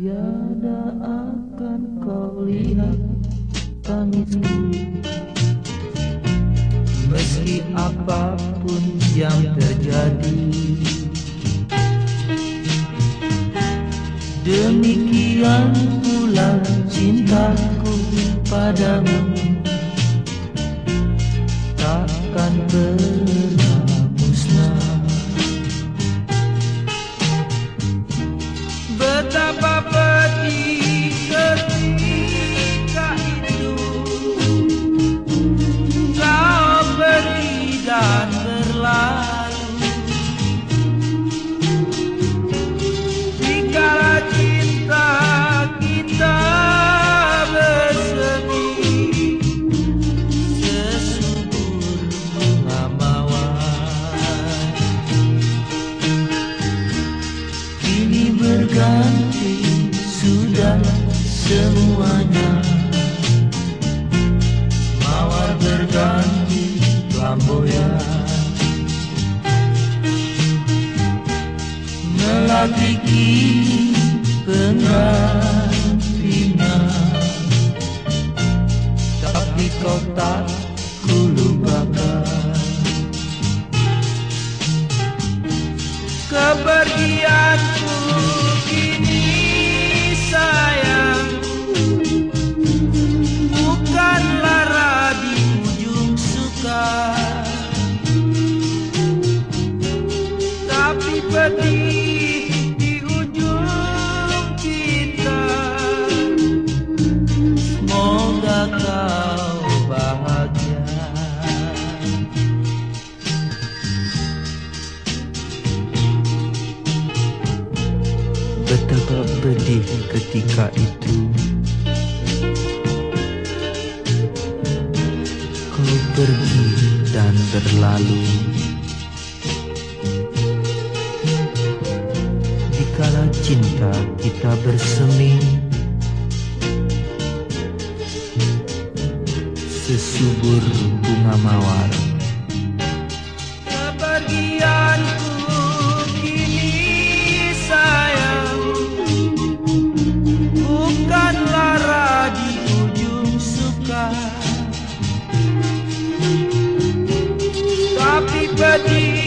Tiada akan kau lihat tangisku Meski apa pun yang terjadi Demikian pula cintaku padamu. Takkan pernah Betapa pedih berganti sudah semuanya. Mawar berganti flamboyan Melati kini penggantinya. Tapi kau tak kulupakan. Kepergianku Betapa pedih ketika itu. Kau pergi dan berlalu. Dikala cinta kita bersemi Sesubur bunga mawar. Kepergianku Everybody